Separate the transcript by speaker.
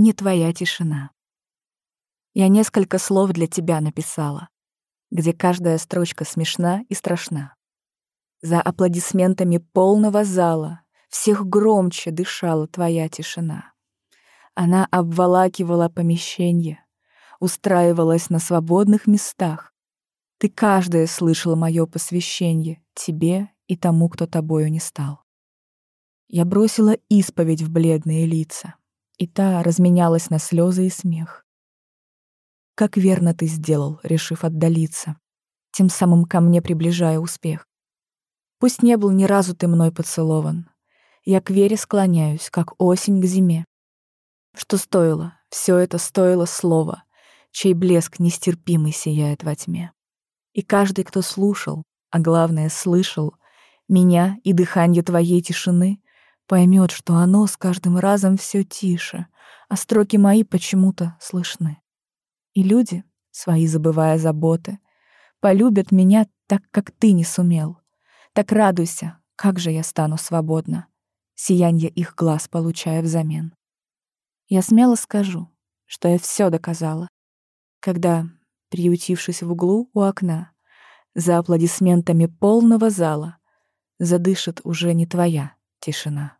Speaker 1: не твоя тишина. Я несколько слов для тебя написала, где каждая строчка смешна и страшна. За аплодисментами полного зала всех громче дышала твоя тишина. Она обволакивала помещение, устраивалась на свободных местах. Ты каждое слышал мое посвящение тебе и тому, кто тобою не стал. Я бросила исповедь в бледные лица, и та разменялась на слезы и смех. Как верно ты сделал, решив отдалиться, тем самым ко мне приближая успех. Пусть не был ни разу ты мной поцелован, я к вере склоняюсь, как осень к зиме. Что стоило, все это стоило слова, чей блеск нестерпимый сияет во тьме. И каждый, кто слушал, а главное слышал, меня и дыхание твоей тишины, поймет, что оно с каждым разом все тише, а строки мои почему-то слышны. И люди, свои забывая заботы, полюбят меня так, как ты не сумел. Так радуйся, как же я стану свободна сиянье их глаз получая взамен. Я смело скажу, что я все доказала, когда, приютившись в углу у окна, за аплодисментами полного зала, задышит уже не твоя тишина.